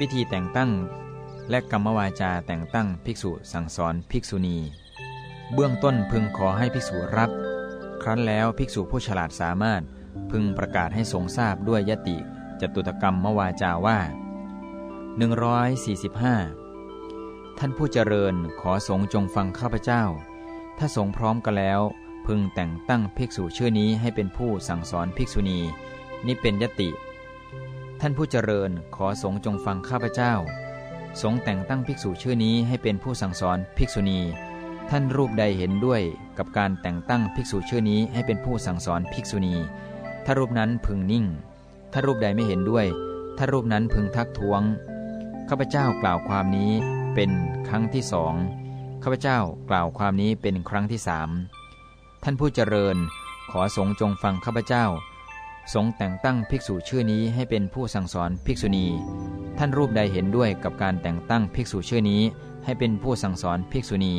วิธีแต่งตั้ง และกรรมวาจาแต่งตั้งภิกษุสั่งสอนภิกษุณี เบื้องต้นพึงขอให้ภิกษุรับ ครั้นแล้วภิกษุผู้ฉลาดสามารถพึงประกาศให้สงทราบด้วยยติจตุตกรรมมวาจาว่า 145 ท่านผู้เจริญขอสงจงฟังข้าพเจ้า ถ้าสงพร้อมกันแล้ว พึงแต่งตั้งภิกษุชื่อนี้ให้เป็นผู้สั่งสอนภิกษุณี นี่เป็นยติ ท่านผู้เจริญขอสงจงฟังข้าพเจ้า สงแต่งตั้งภิกษุชื่อนี้ให้เป็นผู้สั่งสอนภิกษุณี ท่านรูปใดเห็นด้วยกับการแต่งตั้งภิกษุชื่อนี้ให้เป็นผู้สั่งสอนภิกษุณี ถ้ารูปนั้นพึงนิ่ง ถ้ารูปใดไม่เห็นด้วย ถ้ารูปนั้นพึงทักท้วง ข้าพเจ้ากล่าวความนี้เป็นครั้งที่สอง ข้าพเจ้ากล่าวความนี้เป็นครั้งที่สาม ท่านผู้เจริญขอสงจงฟังข้าพเจ้า สงแต่งตั้งภิกษุชื่อนี้ให้เป็นผู้สั่งสอนภิกษุณี ท่านรูปใดเห็นด้วยกับการแต่งตั้งภิกษุชื่อนี้ ให้เป็นผู้สั่งสอนภิกษุณี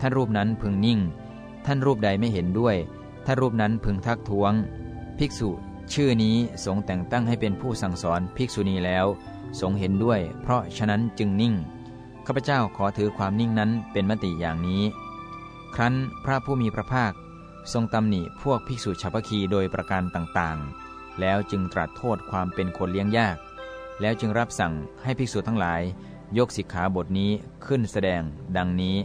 ท่านรูปนั้นพึงนิ่ง ท่านรูปใดไม่เห็นด้วย ท่านรูปนั้นพึงทักท้วง ภิกษุชื่อนี้สงแต่งตั้งให้เป็นผู้สั่งสอนภิกษุณีแล้วสงเห็นด้วย เพราะฉะนั้นจึงนิ่ง ข้าพเจ้าขอถือความนิ่งนั้นเป็นมติอย่างนี้ ครั้นพระผู้มีพระภาคทรงตำหนิพวกภิกษุชาวพคีโดยประการต่างๆ แล้วจึงตรัสโทษความเป็นคนเลี้ยงยาก แล้วจึงรับสั่งให้ภิกษุทั้งหลาย ยกสิกขาบทนี้ขึ้นแสดงดังนี้